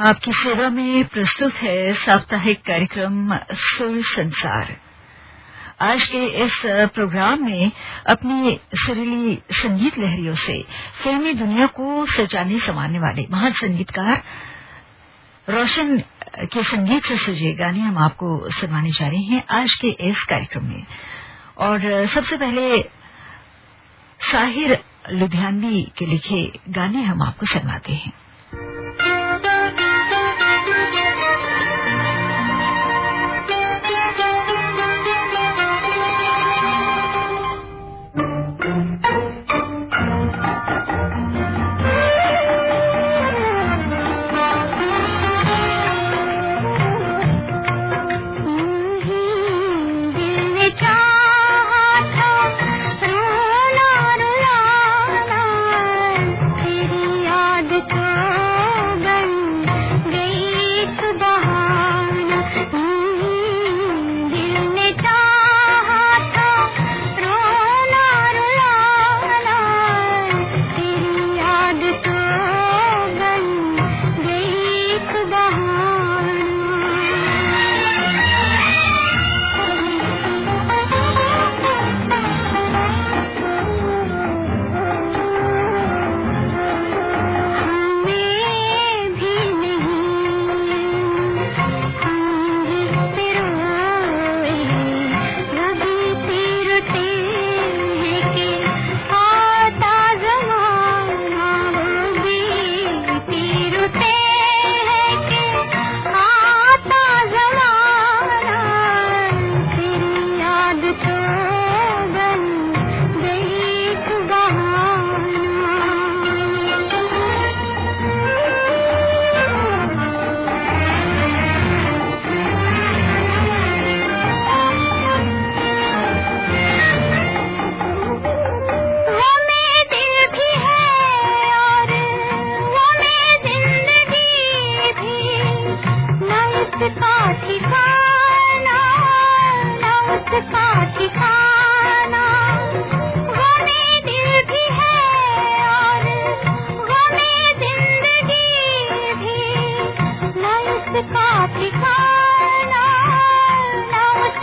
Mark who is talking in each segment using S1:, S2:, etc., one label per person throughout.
S1: आपकी सेवा में प्रस्तुत है साप्ताहिक कार्यक्रम सुर संसार। आज के इस प्रोग्राम में अपनी सुरीली संगीत लहरियों से फिल्मी दुनिया को सजाने संवारने वाले महान संगीतकार रोशन के संगीत से सजे गाने हम आपको सुनवाने जा रहे हैं आज के इस कार्यक्रम में। और सबसे पहले साहिर लुधियानवी के लिखे गाने हम आपको सुनवाते हैं।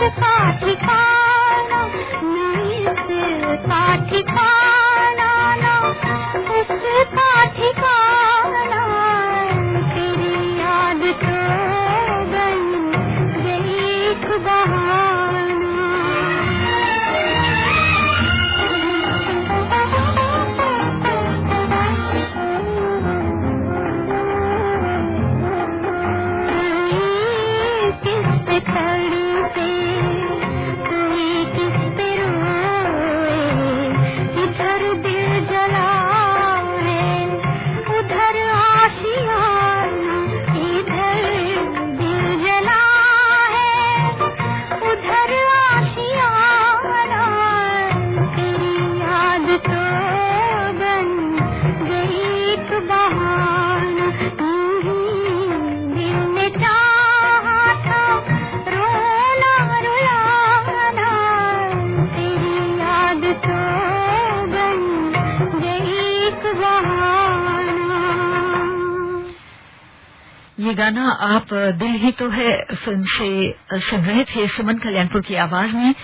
S1: ये गाना आप दिल ही तो है, फ़िल्म से सुन रहे थे सुमन कल्याणपुर की आवाज़ में।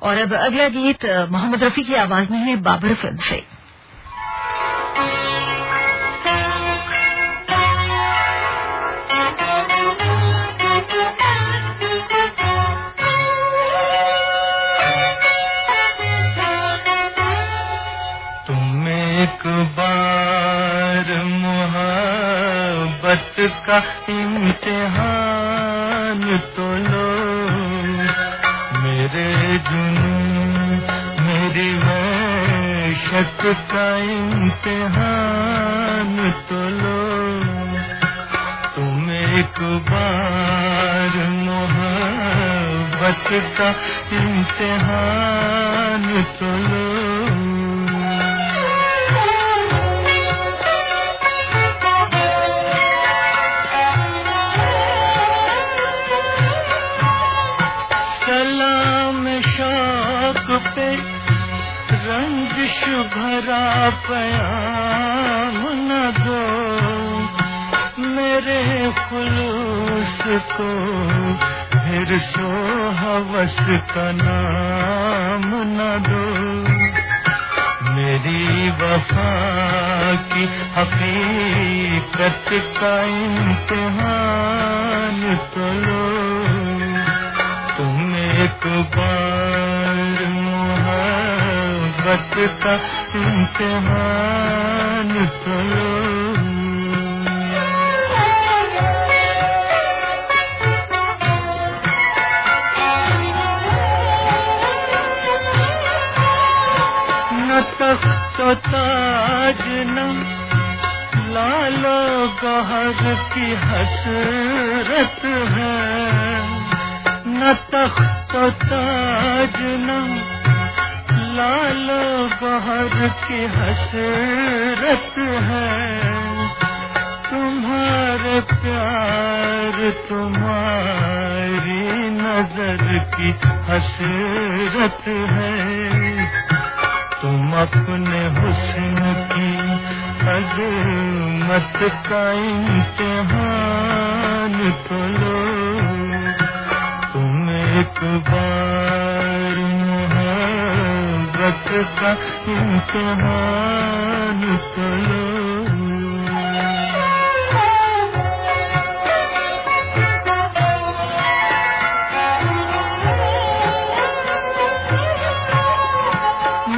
S1: और अब अगला गीत मोहम्मद रफी की आवाज़ में है, बाबर फ़िल्म से।
S2: मोहब्बत का इम्तिहान तो लो। मेरे जुनू मेरी इश्क का इम्तिहान तो लो। तुम एक बार मोहब्बत का इम्तिहान तो लो। पयाम न दो। मेरे खुलूस को फिर सो का नाम दो। मेरी वफा की हकीकत का इम्तिहान तो लो। तुम एक बार मोहब्बत का इम्तिहान तो। तख्त ताज न लालो गहर की हसरत है। न तख्त ताज न लालो गहर की हसरत है। तुम्हारे प्यार तुम्हारी नज़र की हसरत है। तुम अपने हुस्न की अजमत का इम्तिहान तो लो। तुम एक बार मोहब्बत का इम्तिहान लो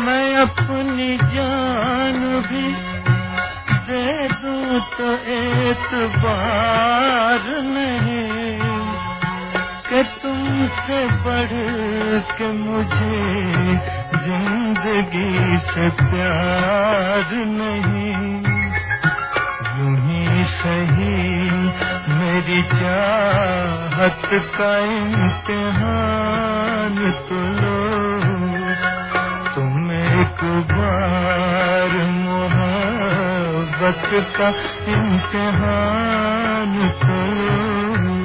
S2: मैं अपनी जान भी दे दूँ तो एतबार नहीं तुमसे बढ़ के मुझे ज़िंदगी से प्यार नहीं। यूँ ही सही, मेरी चाहत का इम्तिहान तो लो। तुम एक बार मोहब्बत का इम्तिहान करो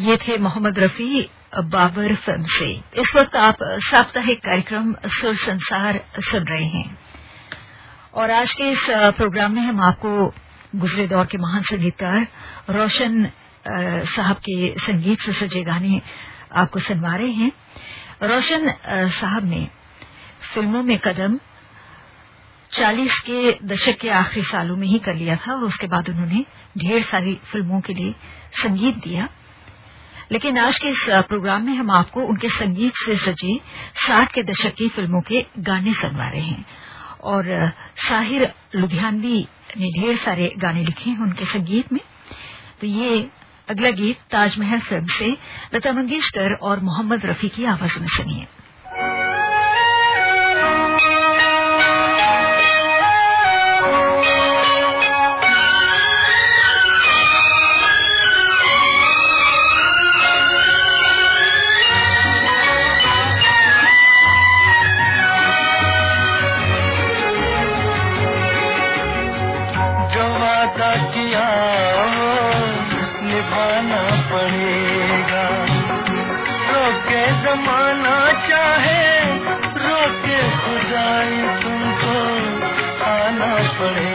S3: ये थे मोहम्मद रफी। बाबर फ़िल्म से। इस वक्त आप साप्ताहिक कार्यक्रम सुर संसार सुन रहे हैं। और आज के इस प्रोग्राम में हम आपको गुजरे दौर के महान संगीतकार रोशन साहब के संगीत से सजे गाने आपको सुनवा रहे हैं। रोशन साहब ने फ़िल्मों में कदम 40 के दशक के आखिरी सालों में ही कर लिया था और उसके बाद उन्होंने ढेर सारी फ़िल्मों के लिए संगीत दिया। लेकिन आज के इस प्रोग्राम में हम आपको उनके संगीत से सजी साठ के दशक की फ़िल्मों के गाने सुनवा रहे हैं। और साहिर लुधियानवी ने ढेर सारे गाने लिखे हैं उनके संगीत में। तो ये अगला गीत ताजमहल फ़िल्म से लता मंगेशकर और मोहम्मद रफी की आवाज़ में सुनिए।
S2: खुदाई तुमको आना पड़ेगा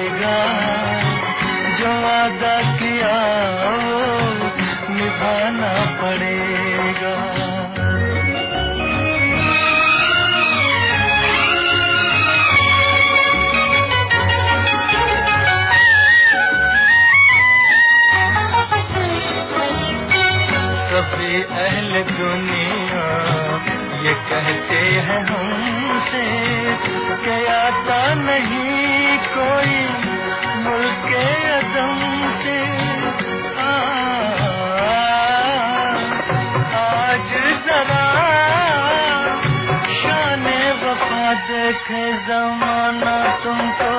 S1: देखे जमाना तुमको।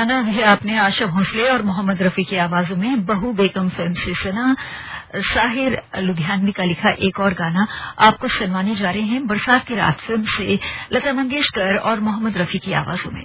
S1: गाना है आपने आशा भोसले और मोहम्मद रफी की आवाजों में बहु बेगम फ़िल्म से सुना। साहिर लुधियानवी का लिखा एक और गाना आपको सुनवाने जा रहे हैं। बरसात की रात फ़िल्म से लता मंगेशकर और मोहम्मद रफी की आवाजों में।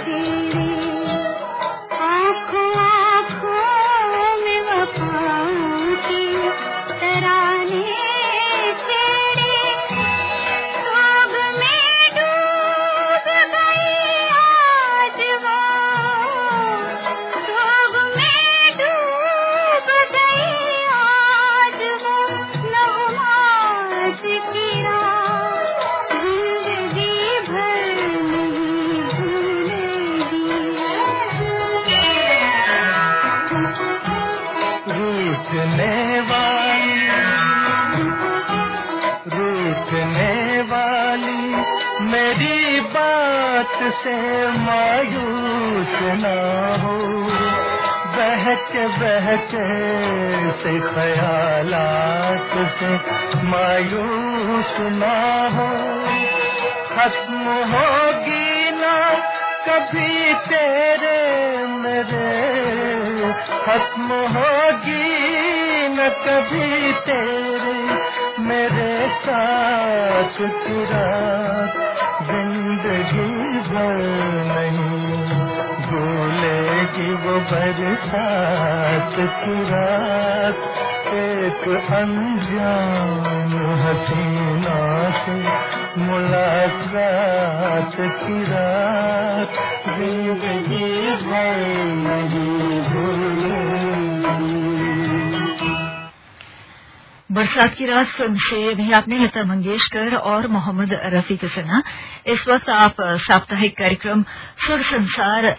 S2: छेड़े से मायूस ना हो। बहके बहके से ख्यालात से मायूस ना हो। खत्म होगी ना कभी तेरे मेरे। खत्म होगी न कभी तेरे मेरे साथ रात। ज़िंदगी भर नहीं। वो बरसात की रात एक अनजान हसीना से मुलाकात की रात। ज़िंदगी भर नहीं।
S1: बरसात की रात फ़िल्म से भी आपने लता मंगेशकर और मोहम्मद रफी को सुना। इस वक्त आप साप्ताहिक कार्यक्रम सुर संसार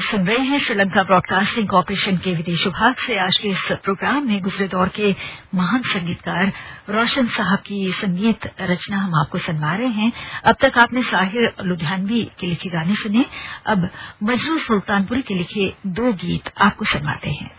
S1: सुन रहे हैं। श्रीलंका ब्रॉडकास्टिंग कॉरपोरेशन के विदेश विभाग से आज के इस प्रोग्राम में गुजरे दौर के महान संगीतकार रोशन साहब की संगीत रचना हम आपको सुनवा रहे हैं। अब तक आपने साहिर लुधियानवी के लिखे गाने सुने। अब मजरू सुल्तानपुरी के लिखे दो गीत आपको सुनवाते हैं।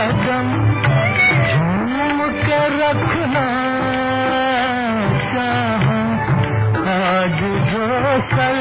S2: कदम झूम के रखना आज जो सर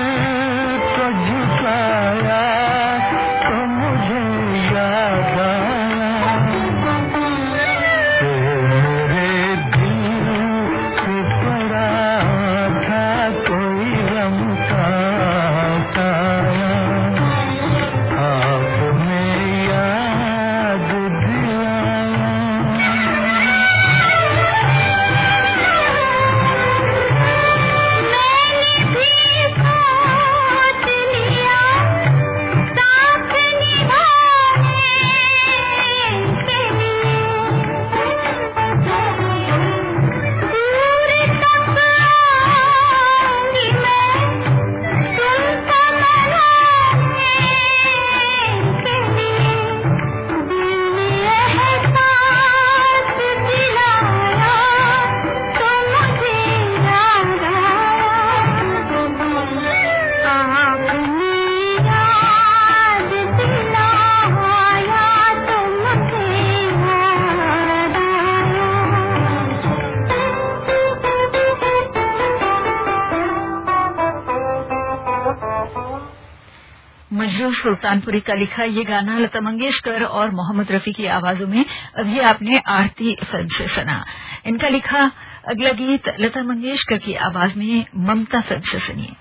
S1: सुल्तानपुरी का लिखा ये गाना लता मंगेशकर और मोहम्मद रफी की आवाजों में अभी आपने आरती फ़िल्म से सुना। इनका लिखा अगला गीत लता मंगेशकर की आवाज़ में ममता फ़िल्म से सुनिए।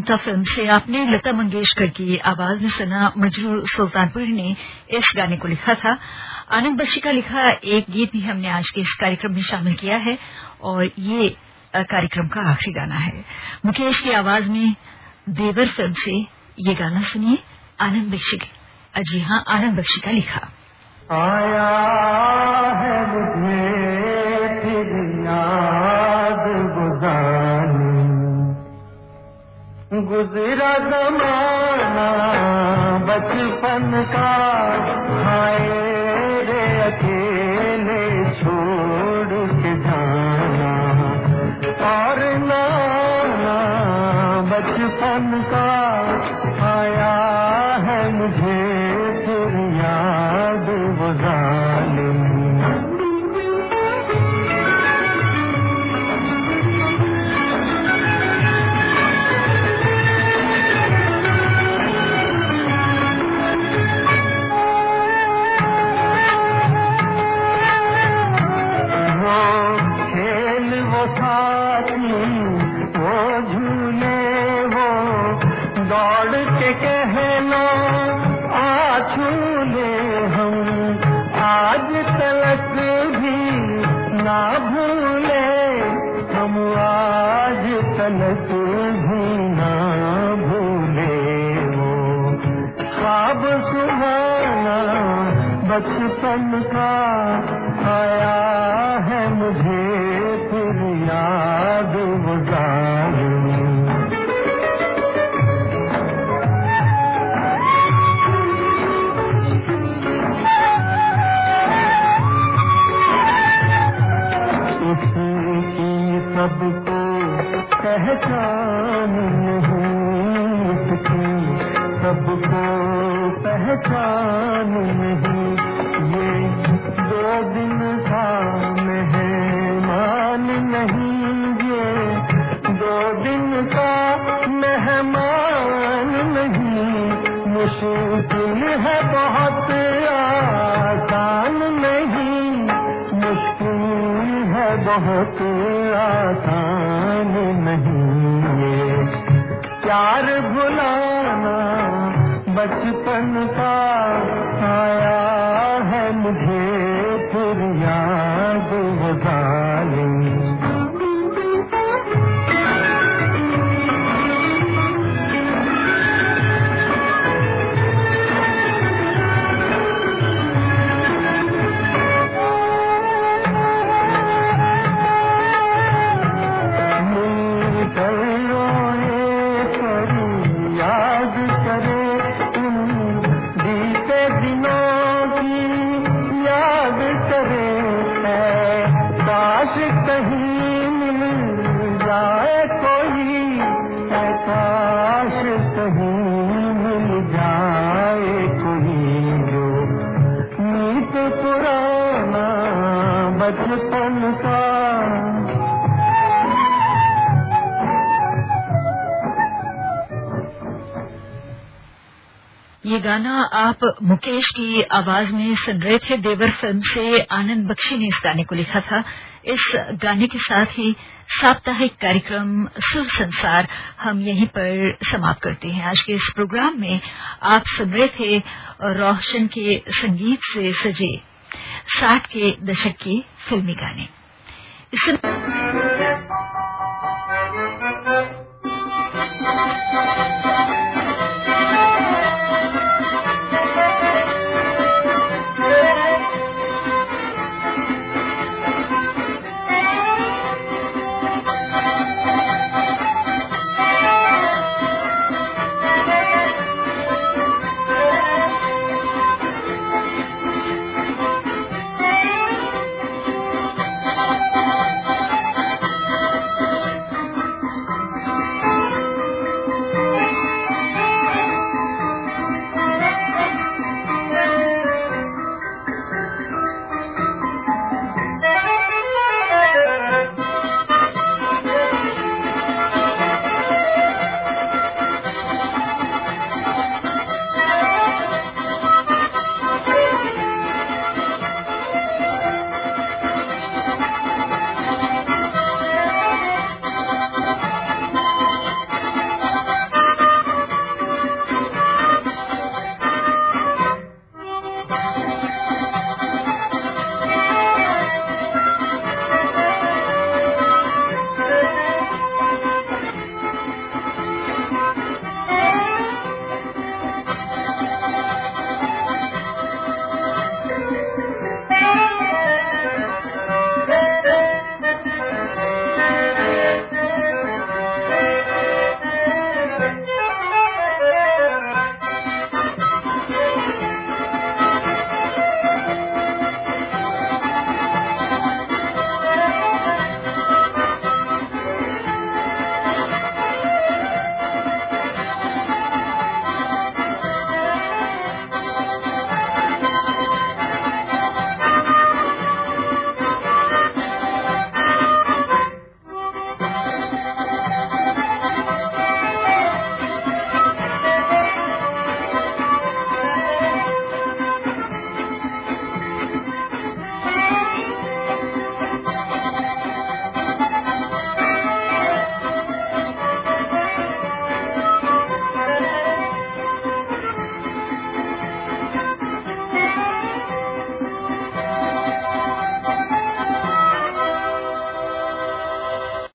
S1: ममता फ़िल्म से आपने लता मंगेशकर की आवाज़ में सुना मजरूर सुल्तानपुरी ने इस गाने को लिखा था। आनंद बख्शी का लिखा एक गीत भी हमने आज के इस कार्यक्रम में शामिल किया है और ये कार्यक्रम का आखिरी गाना है। मुकेश की आवाज़ में देवर फ़िल्म से ये गाना सुनिए, आनंद बख्शी अजी हाँ आनंद बख्शी का लिखा।
S2: आया है मुझे गुजरा जमाना, बचपन का हाय रे अकेले छोड़ के जाना। और नाना, बचपन का आया कहना आ झूले हम। आज तलक भी ना भूले, हम आज तलक भी ना भूले। वो ख्वाब सुहाना बचपन का आया पहचान नहीं, ये दो दिन का मेहमान नहीं ये दो दिन का मेहमान नहीं। मुश्किल है बहुत, आसान नहीं। मुश्किल है बहुत, आसान नहीं ये। प्यार भुलाना बचपन का आया है मुझे फिर याद वो पुराना बचपन का
S1: ये गाना आप मुकेश की आवाज़ में सुन रहे थे। देवर फ़िल्म से आनंद बख्शी ने इस गाने को लिखा था। इस गाने के साथ ही साप्ताहिक कार्यक्रम सुर संसार हम यहीं पर समाप्त करते हैं। आज के इस प्रोग्राम में आप सुन रहे थे रोशन के संगीत से सजे साठ के दशक के फिल्मी गाने। इस